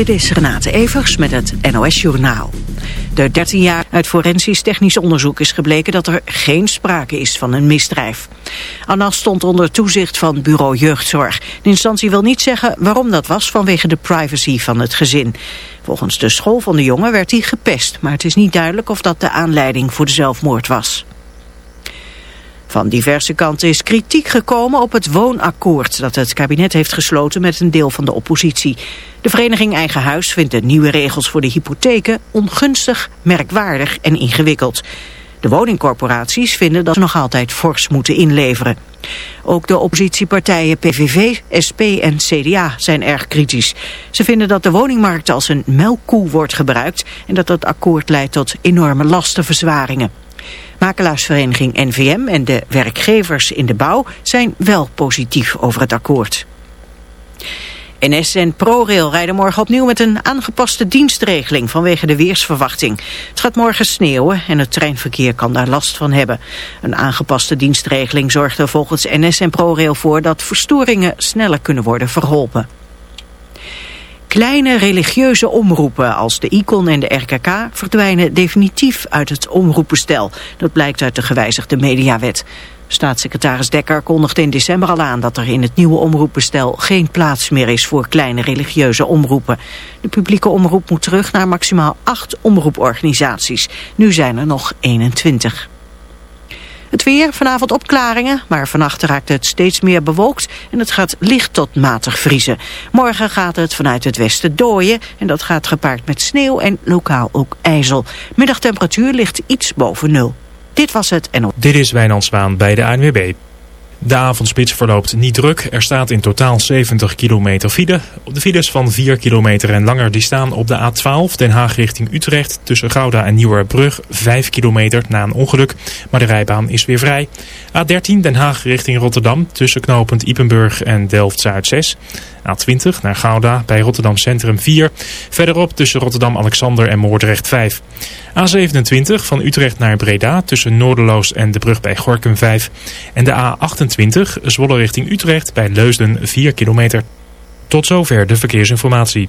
Dit is Renate Evers met het NOS Journaal. De 13 jaar uit forensisch technisch onderzoek is gebleken dat er geen sprake is van een misdrijf. Anna stond onder toezicht van bureau jeugdzorg. De instantie wil niet zeggen waarom dat was vanwege de privacy van het gezin. Volgens de school van de jongen werd hij gepest, maar het is niet duidelijk of dat de aanleiding voor de zelfmoord was. Van diverse kanten is kritiek gekomen op het woonakkoord dat het kabinet heeft gesloten met een deel van de oppositie. De vereniging Eigen Huis vindt de nieuwe regels voor de hypotheken ongunstig, merkwaardig en ingewikkeld. De woningcorporaties vinden dat ze nog altijd fors moeten inleveren. Ook de oppositiepartijen PVV, SP en CDA zijn erg kritisch. Ze vinden dat de woningmarkt als een melkkoe wordt gebruikt... en dat het akkoord leidt tot enorme lastenverzwaringen. Makelaarsvereniging NVM en de werkgevers in de bouw zijn wel positief over het akkoord. NS en ProRail rijden morgen opnieuw met een aangepaste dienstregeling vanwege de weersverwachting. Het gaat morgen sneeuwen en het treinverkeer kan daar last van hebben. Een aangepaste dienstregeling zorgt er volgens NS en ProRail voor dat verstoringen sneller kunnen worden verholpen. Kleine religieuze omroepen als de ICON en de RKK verdwijnen definitief uit het omroepenstel. Dat blijkt uit de gewijzigde mediawet. Staatssecretaris Dekker kondigde in december al aan dat er in het nieuwe omroepenstel geen plaats meer is voor kleine religieuze omroepen. De publieke omroep moet terug naar maximaal acht omroeporganisaties. Nu zijn er nog 21. Het weer, vanavond opklaringen, maar vannacht raakt het steeds meer bewolkt en het gaat licht tot matig vriezen. Morgen gaat het vanuit het westen dooien en dat gaat gepaard met sneeuw en lokaal ook ijzel. Middagtemperatuur ligt iets boven nul. Dit was het en op. Dit is Wijnand Zwaan bij de ANWB. De avondspits verloopt niet druk. Er staat in totaal 70 kilometer file. De files van 4 kilometer en langer die staan op de A12 Den Haag richting Utrecht tussen Gouda en Nieuwerbrug 5 kilometer na een ongeluk. Maar de rijbaan is weer vrij. A13 Den Haag richting Rotterdam tussen knooppunt Ipenburg en Delft-Zuid 6. A20 naar Gouda bij Rotterdam Centrum 4. Verderop tussen Rotterdam-Alexander en Moordrecht 5. A27 van Utrecht naar Breda tussen Noorderloos en de brug bij Gorkum 5. En de A28 Zwolle richting Utrecht bij Leusden 4 kilometer. Tot zover de verkeersinformatie.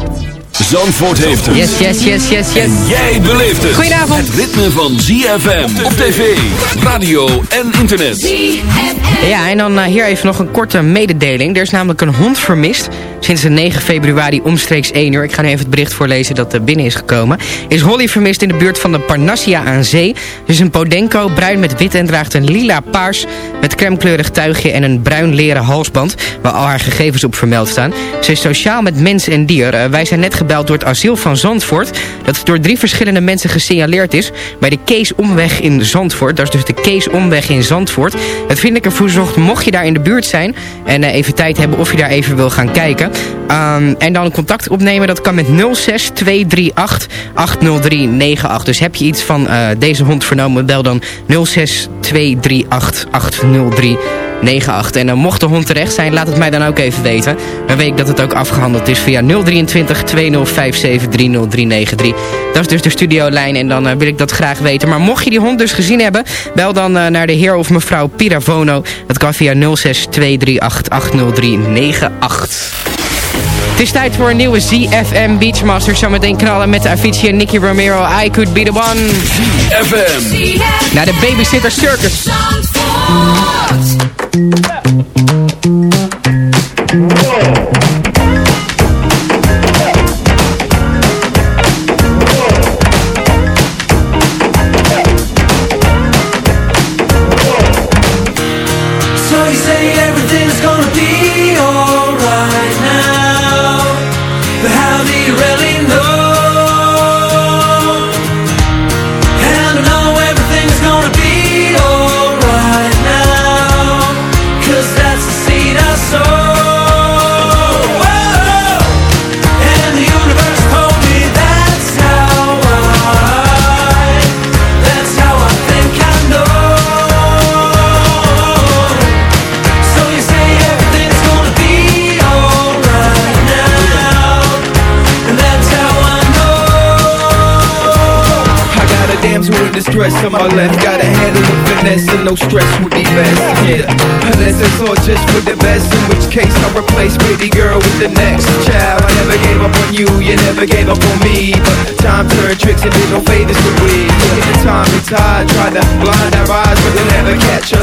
Zandvoort heeft het. Yes, yes, yes, yes, yes. En jij beleeft het. Goedenavond. Het ritme van ZFM op tv, radio en internet. Ja, en dan eh, hier even nog een korte mededeling. Er is namelijk een hond vermist. Sinds de 9 februari omstreeks 1 uur. Ik ga nu even het bericht voorlezen dat er binnen is gekomen. Is Holly vermist in de buurt van de Parnassia aan zee. Ze is een Podenco, bruin met wit en draagt een lila paars... met crèmekleurig tuigje en een bruin leren halsband... waar al haar gegevens op vermeld staan. Ze is sociaal met mens en dier. Eh, wij zijn net gebeld door het asiel van Zandvoort... dat door drie verschillende mensen gesignaleerd is... bij de Keesomweg in Zandvoort. Dat is dus de Keesomweg in Zandvoort. Het vriendelijke verzocht, mocht je daar in de buurt zijn... en eh, even tijd hebben of je daar even wil gaan kijken... Ehm, en dan contact opnemen, dat kan met 06 238 80398. Dus heb je iets van eh, deze hond vernomen, bel dan 06 238 80398. En dan mocht de hond terecht zijn, laat het mij dan ook even weten. Dan weet ik dat het ook afgehandeld is via 023 2057 30393. Dat is dus de studiolijn en dan eh, wil ik dat graag weten. Maar mocht je die hond dus gezien hebben, bel dan naar de heer of mevrouw Piravono. Dat kan via 06 238 80398. Het is tijd voor een nieuwe ZFM Beachmaster. Zometeen knallen met Avicii en Nicky Romero. I could be the one. ZFM. Naar de Babysitter Circus.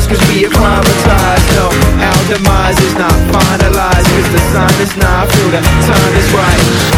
Cause we acclimatized. No, our demise is not finalized. Cause the sign is not, I feel the time is right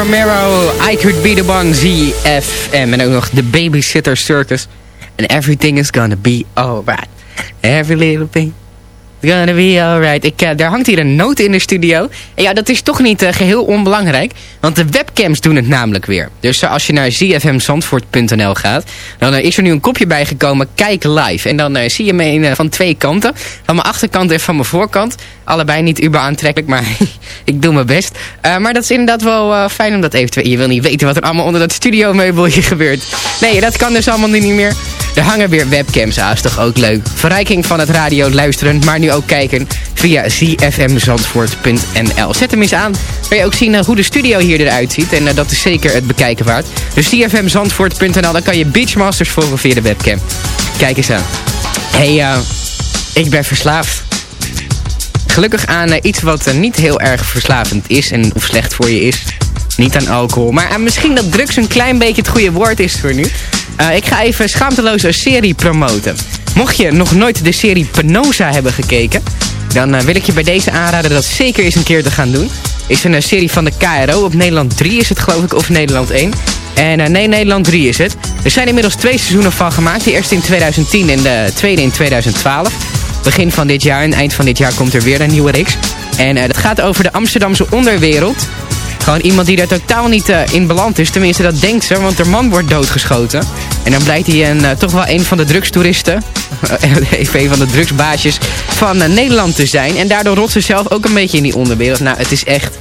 Romero, I Could Be The One, ZFM. En ook nog The Babysitter Circus. And everything is gonna be alright. Every little thing is gonna be alright. Ik, eh, daar hangt hier een noot in de studio. En ja, dat is toch niet eh, geheel onbelangrijk. Want de webcams doen het namelijk weer. Dus eh, als je naar zfmzandvoort.nl gaat... dan is er nu een kopje bijgekomen, kijk live. En dan zie je me van twee kanten. Van mijn achterkant en van mijn voorkant. Allebei niet uber aantrekkelijk, maar ik doe mijn best. Eh, maar dat is inderdaad wel eh, fijn om dat even te... Je wil niet weten wat er allemaal onder dat studiomeubelje gebeurt. Nee, dat kan dus allemaal niet meer. Er hangen weer webcams aan, is toch ook leuk. Verrijking van het radio luisteren, maar nu ook kijken via zfmzandvoort.nl. Zet hem eens aan, kan je ook zien eh, hoe de studio hier eruit ziet. En dat is zeker het bekijken waard. Dus zfmzandvoort.nl, dan kan je Beachmasters volgen via de webcam. Kijk eens aan. hey, ik ben verslaafd. Gelukkig aan eh, iets wat eh, niet heel erg verslavend is en of slecht voor je is. Niet aan alcohol, maar misschien dat drugs een klein beetje het goede woord is voor nu. Eh, ik ga even schaamteloos een serie promoten. Mocht je nog nooit de serie Penosa hebben gekeken... dan wil ik je bij deze aanraden dat zeker eens een keer te gaan doen. Is een serie van de KRO. Op Nederland 3 is het geloof ik, of Nederland 1. En nee, Nederland 3 is het. Er zijn inmiddels twee seizoenen van gemaakt. De eerste in 2010 en de tweede in 2012 begin van dit jaar en eind van dit jaar komt er weer een nieuwe reeks. En eh, dat gaat over de Amsterdamse onderwereld. Gewoon iemand die daar totaal niet eh, in beland is. Tenminste, dat denkt ze, want haar man wordt doodgeschoten. En dan blijkt hij een, eh, toch wel een van de drugstoeristen. even een van de drugsbaasjes van Nederland te zijn. En daardoor rot ze zelf ook een beetje in die onderwereld. Nou, het is echt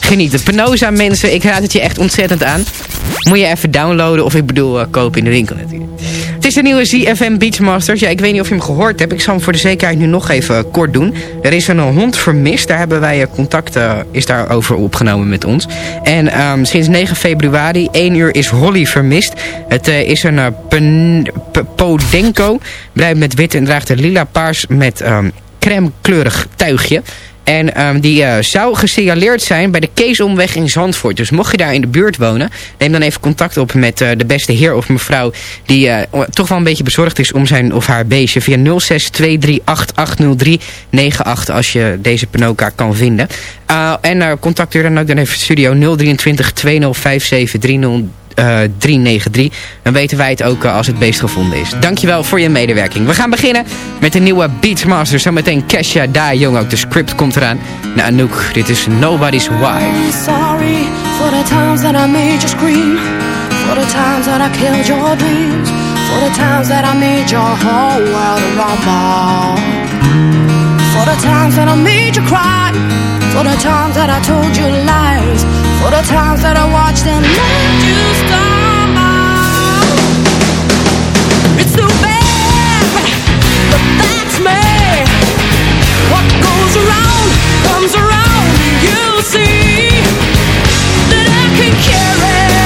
genieten. Penosa mensen, ik raad het je echt ontzettend aan. Moet je even downloaden of ik bedoel kopen in de winkel natuurlijk. Het is de nieuwe ZFM Beachmasters. Ja, ik weet niet of je hem gehoord hebt. Ik zal hem voor de zekerheid nu nog even kort doen. Er is een hond vermist. Daar hebben wij contact uh, is daarover opgenomen met ons. En um, sinds 9 februari, 1 uur, is Holly vermist. Het uh, is een Podenco. Blijft met wit en draagt een lila paars met um, crème kleurig tuigje. En um, die uh, zou gesignaleerd zijn bij de Keesomweg in Zandvoort. Dus mocht je daar in de buurt wonen, neem dan even contact op met uh, de beste heer of mevrouw... die uh, toch wel een beetje bezorgd is om zijn of haar beestje... via 0623880398 als je deze Penoka kan vinden. en contacteer dan ook dan even studio 023 2057 30 uh, 393. Dan weten wij het ook uh, als het beest gevonden is. Dankjewel voor je medewerking. We gaan beginnen met een nieuwe Beatmaster. Zometeen Kesha, daar jong ook. De script komt eraan. Nou Anouk, dit is Nobody's Wife. Sorry for the times that I made you scream. For the times that I killed your dreams. For the times that I made your whole world rumble. For the times that I made you cry. For the times that I told you lies. For the times that I watched and let you stop. It's too bad, but that's me. What goes around comes around. You see that I can carry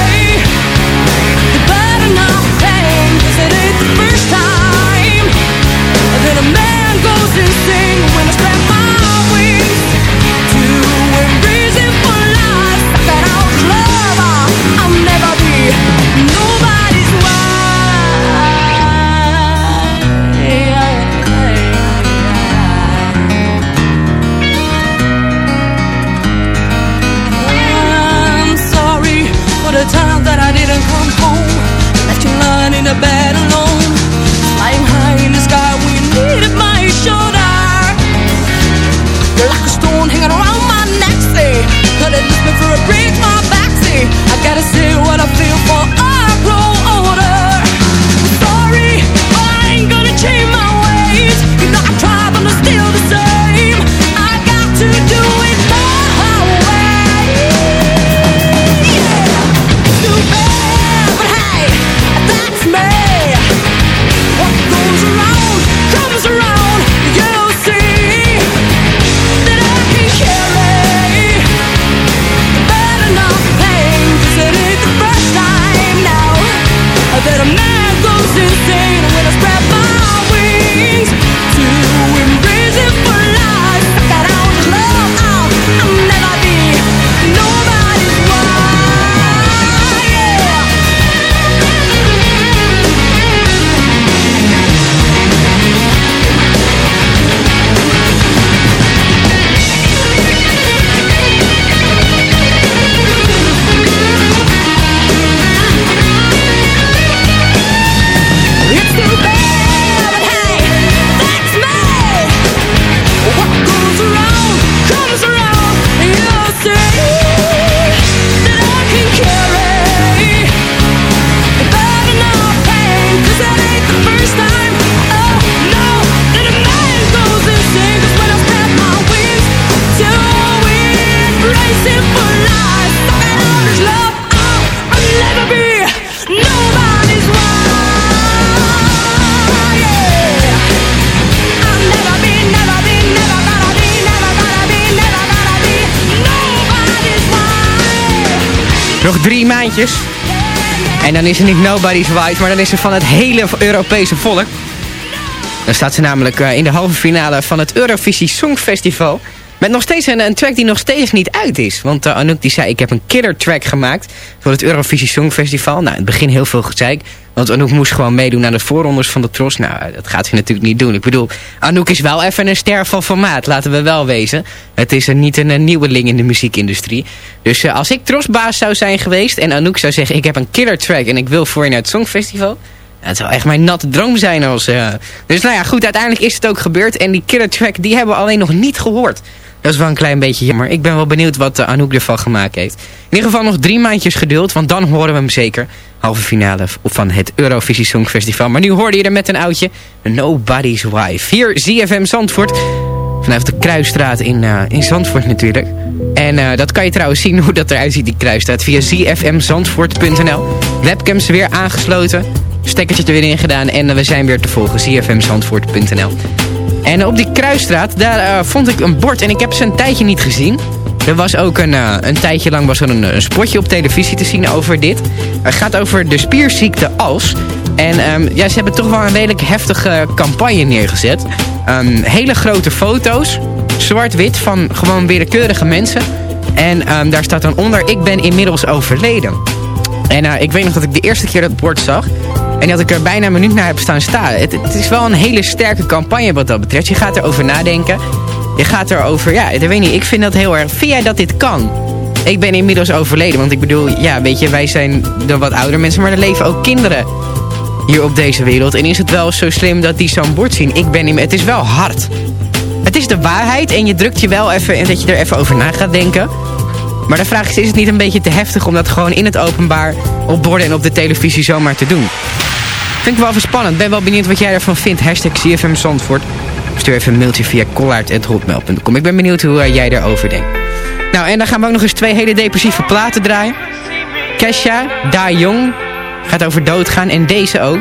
drie maandjes. En dan is er niet Nobody's Wife, maar dan is ze van het hele Europese volk. Dan staat ze namelijk eh, in de halve finale van het Eurovisie Songfestival. Met nog steeds een, een track die nog steeds niet uit is. Want uh, Anouk die zei, ik heb een killer track gemaakt voor het Eurovisie Songfestival. Nou, in het begin heel veel gezeik. Want Anouk moest gewoon meedoen aan de voorrondes van de Tros. Nou, dat gaat ze natuurlijk niet doen. Ik bedoel, Anouk is wel even een ster van formaat, laten we wel wezen. Het is er niet een, een nieuweling in de muziekindustrie. Dus uh, als ik Trosbaas zou zijn geweest en Anouk zou zeggen... ik heb een killer track en ik wil voor je naar het Songfestival... Het zou echt mijn natte droom zijn als... Uh... Dus nou ja, goed, uiteindelijk is het ook gebeurd. En die killer track, die hebben we alleen nog niet gehoord. Dat is wel een klein beetje jammer. Ik ben wel benieuwd wat uh, Anouk ervan gemaakt heeft. In ieder geval nog drie maandjes geduld, want dan horen we hem zeker. Halve finale van het Eurovisie Songfestival. Maar nu hoorde je er met een oudje. Nobody's Wife. Hier ZFM Zandvoort. Vanuit de Kruisstraat in, uh, in Zandvoort natuurlijk. En uh, dat kan je trouwens zien hoe dat eruit ziet, die Kruisstraat. Via zfmzandvoort.nl. Webcams weer aangesloten. Stekkertje er weer in gedaan en eh, we zijn weer te volgen. cfmzandvoort.nl En op die kruisstraat, daar eh, vond ik een bord en ik heb ze een tijdje niet gezien. Er was ook een, eh, een tijdje lang was er een, een spotje op televisie te zien over dit. Het gaat over de spierziekte ALS. En ehm, ja, ze hebben toch wel een redelijk heftige campagne neergezet. Ehm, hele grote foto's, zwart-wit, van gewoon willekeurige mensen. En ehm, daar staat dan onder, ik ben inmiddels overleden. En eh, ik weet nog dat ik de eerste keer dat bord zag. En dat ik er bijna een minuut naar heb staan staan. Het, is wel een hele sterke campagne wat dat betreft. Je gaat erover nadenken. Je gaat erover, ja, ik weet niet. Ik vind dat heel erg. Vind jij dat dit kan? Ik ben inmiddels overleden. Want ik bedoel, ja, weet je, wij zijn de wat ouder mensen. Maar er leven ook kinderen hier op deze wereld. En is het wel zo slim dat die zo'n bord zien? Ik ben niet Het is wel hard. Het is de waarheid en je drukt je wel even... en dat je er even over na gaat denken. Maar de vraag is, is het niet een beetje te heftig... om dat gewoon in het openbaar op borden en op de televisie zomaar te doen? Vind ik wel even spannend. Ben wel benieuwd wat jij ervan vindt. Hashtag CFM Zandvoort. Stuur even een mailtje via kollaard.hotmail.com. Ik ben benieuwd hoe uh, jij daarover denkt. Nou, en dan gaan we ook nog eens twee hele depressieve platen draaien. Kesha, Da Jong, gaat over doodgaan. En deze ook.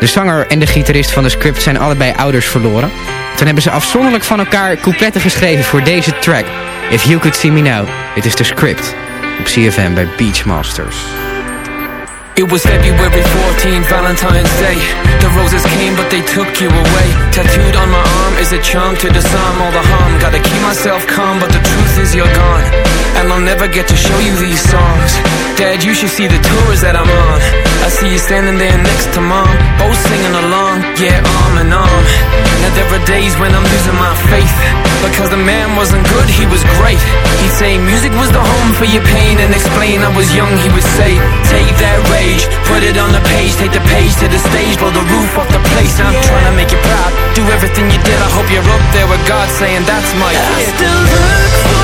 De zanger en de gitarist van de script zijn allebei ouders verloren. Toen hebben ze afzonderlijk van elkaar coupletten geschreven voor deze track. If You Could See Me Now. Dit is de script op CFM bij Beachmasters. It was February 14, Valentine's Day. The roses came, but they took you away. Tattooed on my arm is a charm to disarm all the harm. Gotta keep myself calm, but the truth is you're gone. And I'll never get to show you these songs. Dad, you should see the tours that I'm on. I see you standing there next to mom, both singing along, yeah, arm in arm. Now there are days when I'm losing my faith. Because the man wasn't good, he was great. He'd say music was the home for your pain and explain I was young, he would say, take that rage, put it on the page, take the page to the stage, blow the roof off the place. I'm trying to make you proud, do everything you did. I hope you're up there with God saying that's my I kid. still look for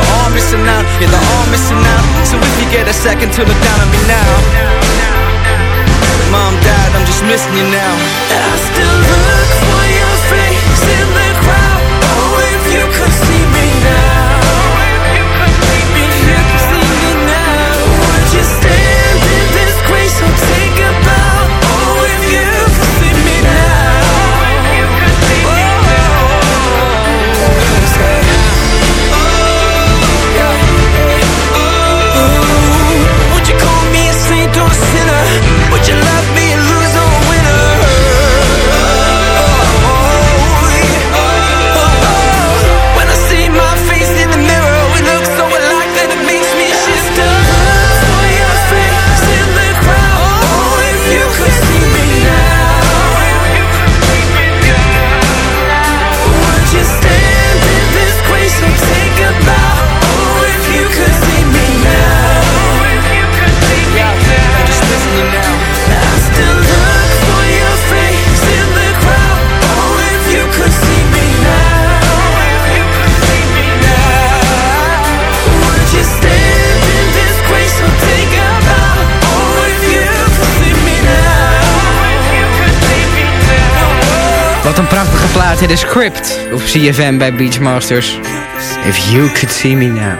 they're all missing out, yeah, they're all missing out. So if you get a second to look down on me now. Mom, dad, I'm just missing you now. I still look hè? de script op CFM bij Beachmasters. If you could see me now.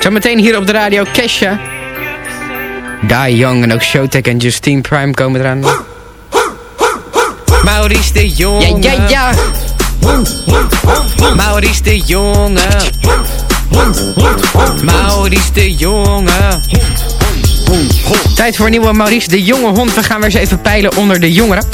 Zometeen hier op de radio Kesha. Die Young en ook Showtek en Justine Prime komen eraan. Maurice de Jonge. Ja, ja, ja. Maurice de Jonge. Maurice de Jonge. Tijd voor een nieuwe Maurice de Jonge hond. We gaan weer eens even peilen onder de jongeren.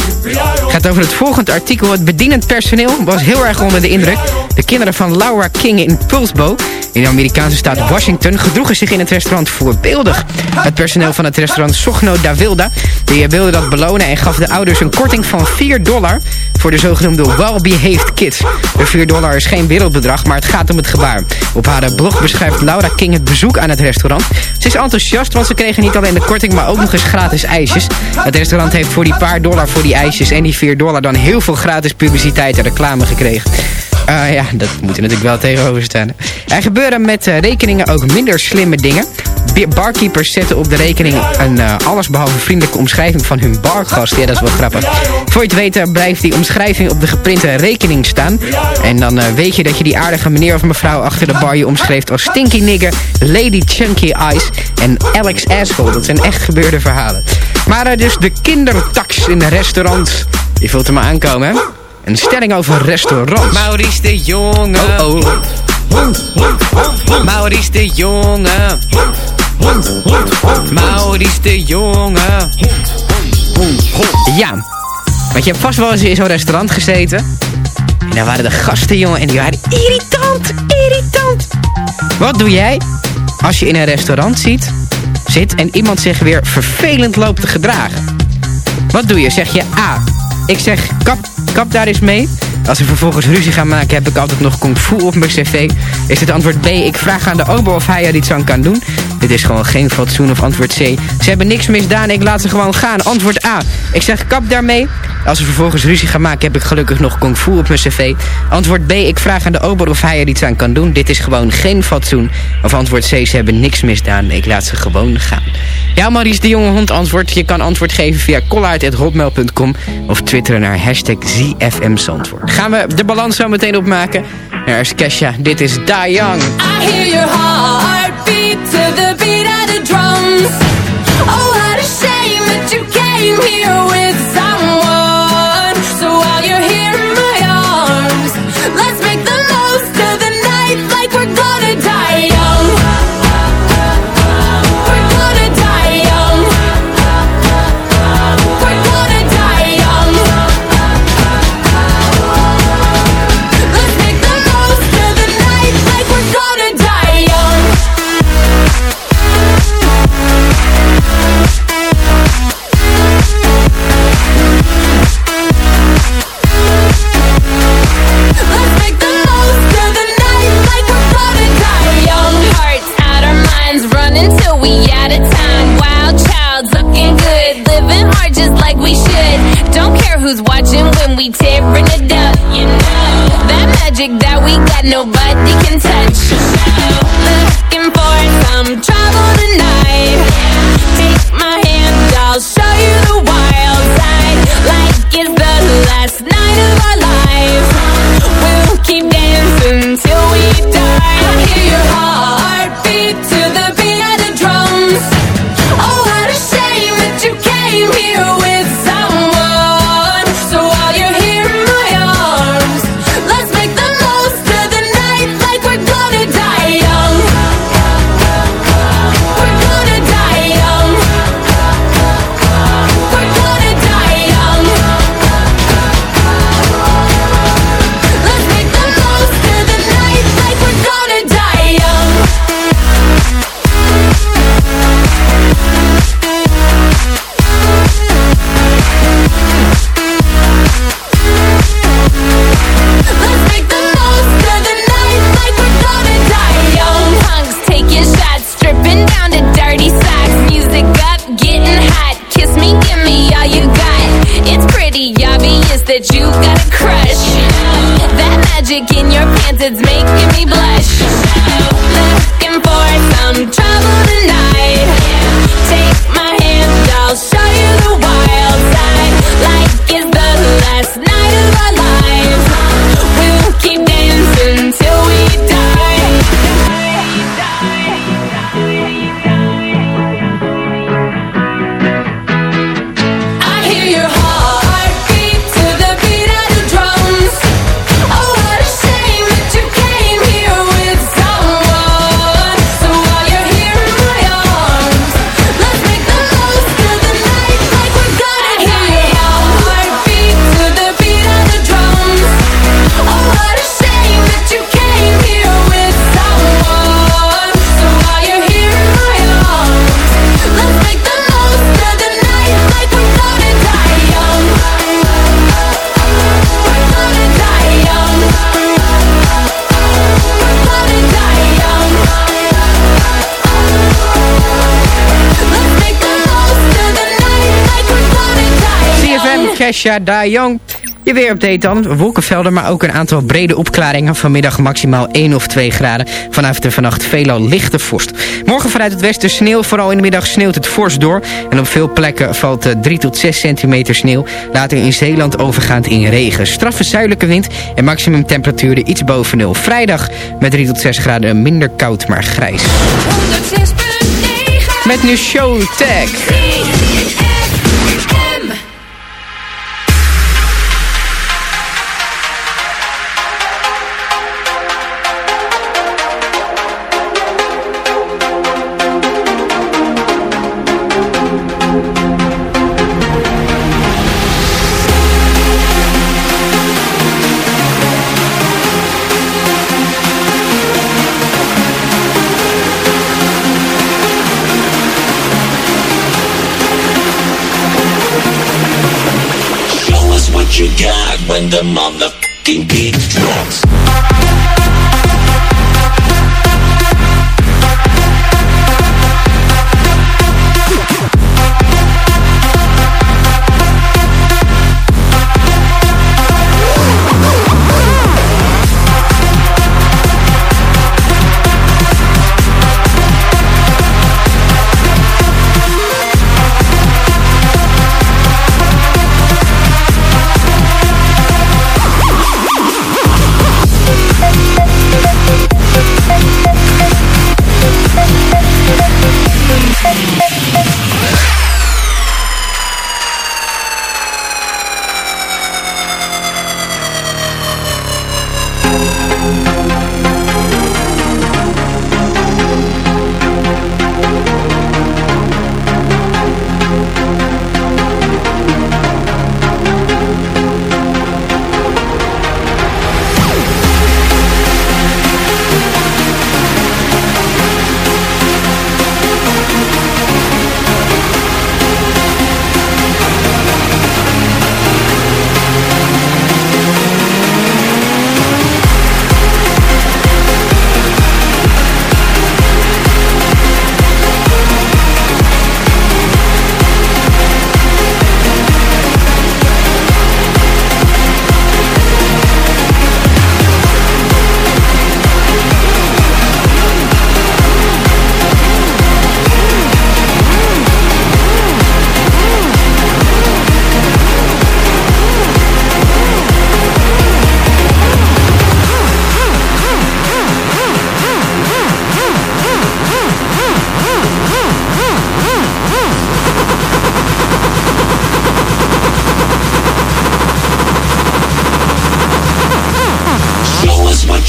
Gaat over het volgende artikel. Het bedienend personeel was heel erg onder de indruk. De kinderen van Laura King in Pulsbo in de Amerikaanse staat Washington gedroegen zich in het restaurant voorbeeldig. Het personeel van het restaurant Sogno da Wilda die wilde dat belonen en gaf de ouders een korting van 4 dollar voor de zogenoemde well-behaved kids. De 4 dollar is geen wereldbedrag, maar het gaat om het gebaar. Op haar blog beschrijft Laura King het bezoek aan het restaurant. Ze is enthousiast, want ze kregen niet alleen de korting, maar ook nog eens gratis ijsjes. Het restaurant heeft voor die paar dollar voor die ijsjes en die 4 dollar dan heel veel gratis publiciteit en reclame gekregen. Uh, ja, dat moet er natuurlijk wel tegenover staan. Er gebeuren met uh, rekeningen ook minder slimme dingen. Barkeepers zetten op de rekening een uh, allesbehalve vriendelijke omschrijving van hun bargast. Ja, dat is wel grappig. Voor je het weet blijft die omschrijving op de geprinte rekening staan. En dan weet je dat je die aardige meneer of mevrouw achter de bar je omschreef als Stinky Nigger, Lady Chunky Eyes en Alex Asshole. Dat zijn echt gebeurde verhalen. Maar dus de kindertax in de restaurants. Je voelt er maar aankomen, hè? Een stelling over restaurants. Maurice de Jonge. Oh, oh. Maurice de Jonge. Maurice de Jonge. Ja, want je hebt vast wel eens in zo'n restaurant gezeten. En daar waren de gasten, jongen, en die waren irritant, irritant. Wat doe jij als je in een restaurant ziet, zit en iemand zich weer vervelend loopt te gedragen? Wat doe je? Zeg je A, ik zeg kap, kap daar eens mee. Als we vervolgens ruzie gaan maken, heb ik altijd nog kung fu op mijn cv. Is het antwoord B, ik vraag aan de ober of hij er iets aan kan doen. Dit is gewoon geen fatsoen of antwoord C. Ze hebben niks misdaan, ik laat ze gewoon gaan. Antwoord A, ik zeg kap daarmee. Als we vervolgens ruzie gaan maken, heb ik gelukkig nog kung fu op mijn cv. Antwoord B, ik vraag aan de ober of hij er iets aan kan doen. Dit is gewoon geen fatsoen. Of antwoord C, ze hebben niks misdaan, ik laat ze gewoon gaan. Ja, Maurice de Jonge Hond antwoord. Je kan antwoord geven via kollaard.hotmail.com of twitteren naar hashtag ZFM Gaan we de balans zo meteen opmaken? Er is Kesha, dit is Da Young. I hear your heartbeat to the beat of the drums. Oh, what a shame that you came here with Kesha Young. Je weerupdate dan. Wolkenvelden, maar ook een aantal brede opklaringen. Vanmiddag maximaal 1 of 2 graden. Vanavond en vannacht veelal lichte vorst. Morgen vanuit het westen sneeuw. Vooral in de middag sneeuwt het fors door. En op veel plekken valt eh, 3 tot 6 centimeter sneeuw. Later in Zeeland overgaand in regen. Straffe zuidelijke wind en maximum temperaturen iets boven nul. Vrijdag met 3 tot 6 graden minder koud, maar grijs. 106.9 Met nu Showtag. What you got when the motherfucking beat drops.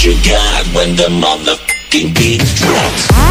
You got when the motherfucking beat drops.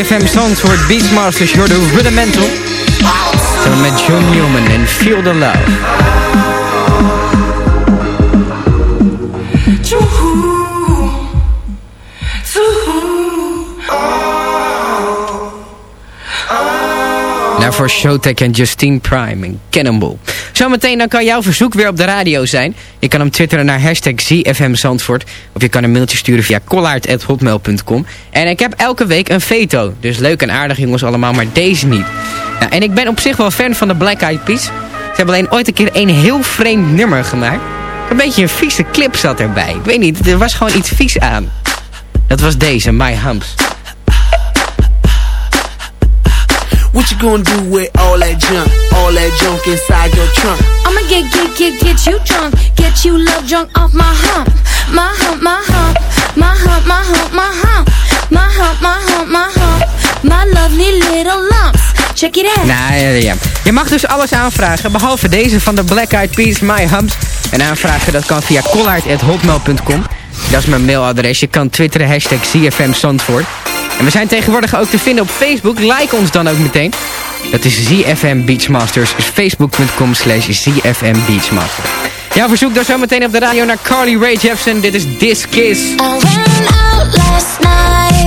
CFM Zandvoort Beachmasters, Jordan Rudimental. Samen met John Newman en Feel the Love. Daarvoor Showtek en Justine Prime en Cannonball. Zometeen dan kan jouw verzoek weer op de radio zijn. Je kan hem twitteren naar hashtag ZFM Zandvoort. Of je kan een mailtje sturen via kollaard.hotmail.com. En ik heb elke week een veto. Dus leuk en aardig jongens allemaal, maar deze niet. Nou, en ik ben op zich wel fan van de Black Eyed Peas. Ze hebben alleen ooit een keer een heel vreemd nummer gemaakt. Een beetje een vieze clip zat erbij. Ik weet niet, er was gewoon iets vies aan. Dat was deze, My Humps. What you gonna do with all that junk? All that junk inside your trunk? I'ma get, get, get, get you drunk. Get you love drunk off my hump. My lovely little. Check it out. Nou, ja. Je mag dus alles aanvragen, behalve deze van de Black Eyed Peas, My Humps. En aanvragen, dat kan via collard.hotmail.com. Dat is mijn mailadres. Je kan twitteren, hashtag Zandvoort. En we zijn tegenwoordig ook te vinden op Facebook. Like ons dan ook meteen. Dat is ZFM Beachmasters. Dus facebook.com slash ZFM Beachmasters. Jouw verzoek dan zometeen op de radio naar Carly Rae Jepsen. Dit is This Kiss. I last night.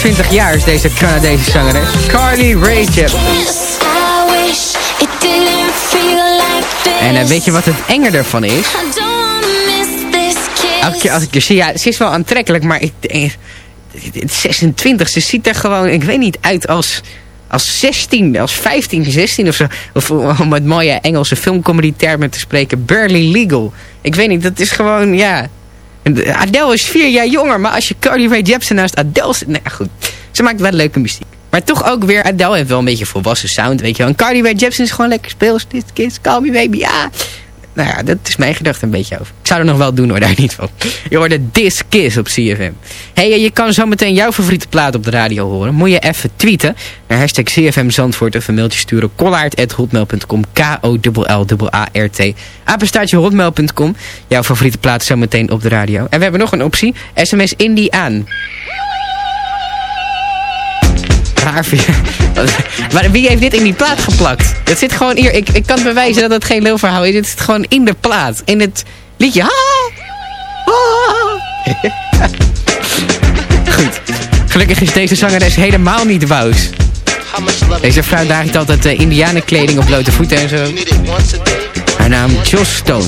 20 jaar is deze Canadese zangeres. Carly Rae En eh, weet je wat het enger ervan is? Elke keer als ik je zie, ja, ze is wel aantrekkelijk, maar ik, eh, het 26, ze ziet er gewoon, ik weet niet, uit als als 16, als 15, 16 of zo. Of eh, om met mooie Engelse filmcomedy termen te spreken, barely legal. Ik weet niet, dat is gewoon, ja... Adele is vier jaar jonger, maar als je Carly Rae Jepsen naast Adele... zet- Nou goed, ze maakt wel leuke muziek. Maar toch ook weer, Adele heeft wel een beetje volwassen sound, weet je wel. En Carly Rae Jepsen is gewoon lekker speels. Dit kiss, call me baby, ja. Nou ja, dat is mijn gedachte een beetje over. Ik zou er nog wel doen hoor, daar niet van. Je hoorde This Kiss op CFM. hey, je kan zo meteen jouw favoriete plaat op de radio horen. Moet je even tweeten naar hashtag CFM Zandvoort of een mailtje sturen. kollaard.hotmail.com K-O-L-L-A-R-T Apenstaartje hotmail.com Jouw favoriete plaat zo meteen op de radio. En we hebben nog een optie. SMS Indie aan. Maar wie heeft dit in die plaat geplakt? Het zit gewoon hier. Ik, ik kan bewijzen dat het geen lulverhaal is. Het zit gewoon in de plaat. In het liedje. Ah! Ah! Goed. Gelukkig is deze zangeres helemaal niet wous. Deze vrouw draagt altijd uh, indianenkleding op blote voeten en zo. Haar naam Joss Stone.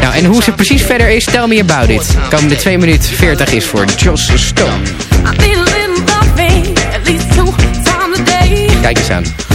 Nou, en hoe ze precies verder is, tell me about it. Komende 2 minuten 40 is voor Joss Stone. Kijk eens aan.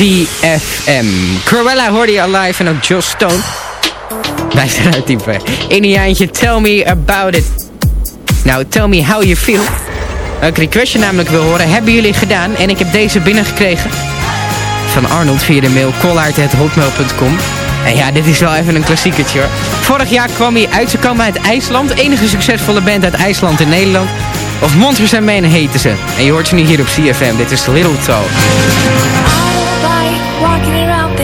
CFM. Cruella hoorde je alive en ook Joss Stone. Blijf eruit typen. In een jaantje, tell me about it. Nou, tell me how you feel. Welke request je namelijk wil horen, hebben jullie gedaan. En ik heb deze binnengekregen. Van Arnold via de mail kollaard.hotmail.com. En ja, dit is wel even een klassiekertje hoor. Vorig jaar kwam hij uit, ze komen uit IJsland. Enige succesvolle band uit IJsland in Nederland. Of Monsters and Men heten ze. En je hoort ze nu hier op CFM. Dit is Little Talk.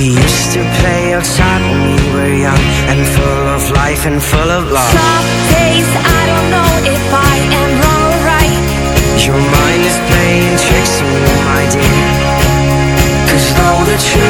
We used to play outside when we were young and full of life and full of love. Some days I don't know if I am wrong or right. Your mind is playing tricks on you, my dear. Cause though the truth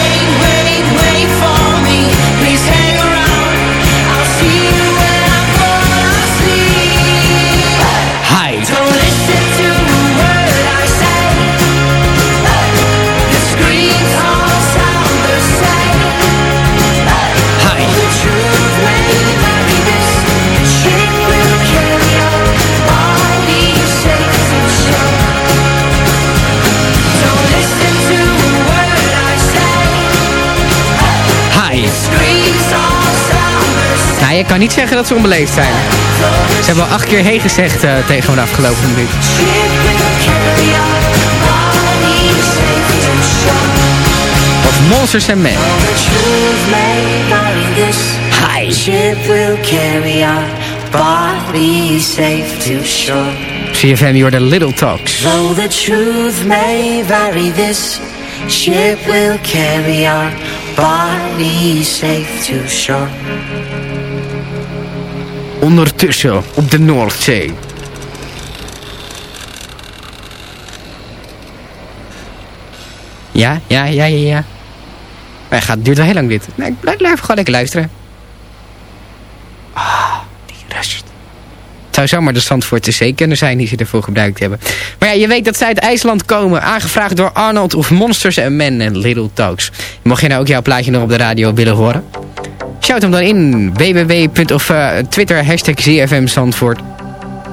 Nou, je kan niet zeggen dat ze onbeleefd zijn. Ze hebben al acht keer heen gezegd eh, tegen me de afgelopen minuut. Of Monsters and Men. The Hi. CFM, je hoorde Little Talks. Though the truth may vary, this ship will carry our bodies safe to shore. Ondertussen op de Noordzee. Ja, ja, ja, ja, ja. Het duurt wel heel lang dit. Nee, ik blijf, blijf gewoon lekker luisteren. Ah, die rust. Het zou zomaar de Zandvoortse zee kunnen zijn die ze ervoor gebruikt hebben. Maar ja, je weet dat zij uit IJsland komen. Aangevraagd door Arnold of Monsters and Men en Little Talks. Mocht je nou ook jouw plaatje nog op de radio willen horen? Shout hem dan in. www. of eh, Twitter hashtag ZFM Zandvoort.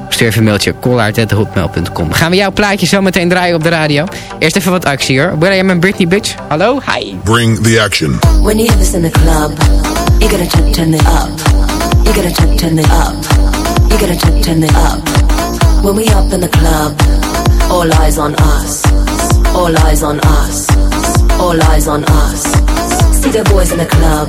Stuur even een mailtje. kollaard.hotmail.com Gaan we jouw plaatje zo meteen draaien op de radio. Eerst even wat actie hoor. William en Britney Bitch. Hallo, hi. Bring the action. When you hear this in the club, you gotta turn, turn it up. You gotta turn, turn it up. You gotta turn, turn it up. When we up in the club, all eyes on us. All eyes on us. All eyes on us. See the boys in the club,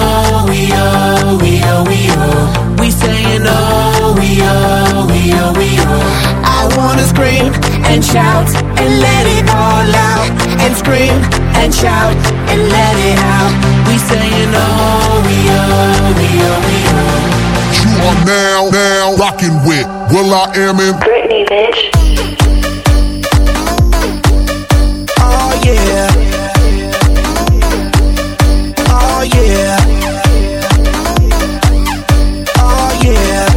scream and shout and let it out. We saying oh, we oh, we oh, we oh. You are now, now rocking with Will I Am in Britney, bitch. Oh yeah. Oh yeah. Oh yeah.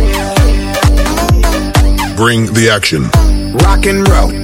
Bring the action. Rock and roll.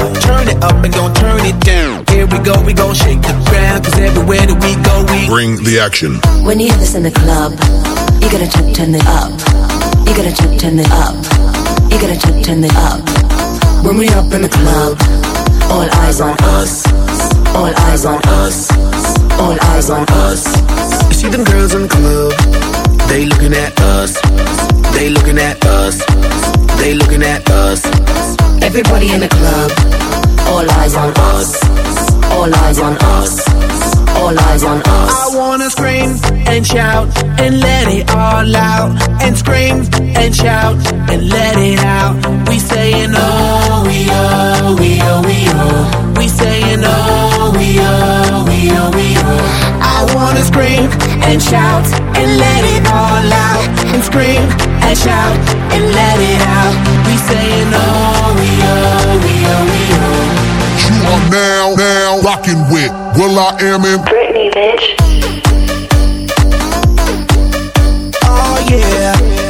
Hey, yo. Turn it up and gon' turn it down. Here we go, we gon' shake the ground. Cause everywhere that we go, we Bring the action. When you hear this in the club, you gotta turn, turn it up. You gotta turn, turn it up. You gotta turn, turn it up. When we up in the club, all eyes on us. All eyes on us. All eyes on us. You see them girls in the club, they looking at us. They looking at us. They looking at us. Everybody in the club, all eyes on us. All eyes on us. All eyes on us. I wanna scream and shout and let it all out. And scream and shout and let it out. We saying oh, we oh, we oh, we oh. We saying oh, we oh, we oh, oh. I wanna scream and shout and let it all out. And scream and shout and let it out. We saying oh, we oh, we oh, we oh. You are now, now rocking with Will I Am in Britney, bitch. Oh yeah.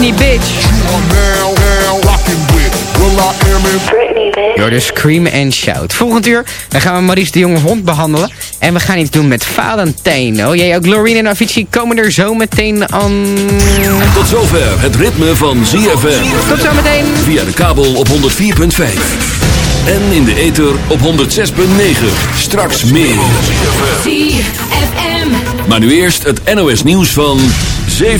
Britney, bitch. Door de Scream and Shout. Volgend uur dan gaan we Maurice de Jonge Hond behandelen. En we gaan iets doen met Valentino. Jij ook, Loreen en Avicii komen er zo meteen aan. Tot zover het ritme van ZFM. Tot zometeen. Via de kabel op 104.5. En in de ether op 106.9. Straks meer. ZFM. Maar nu eerst het NOS nieuws van 7.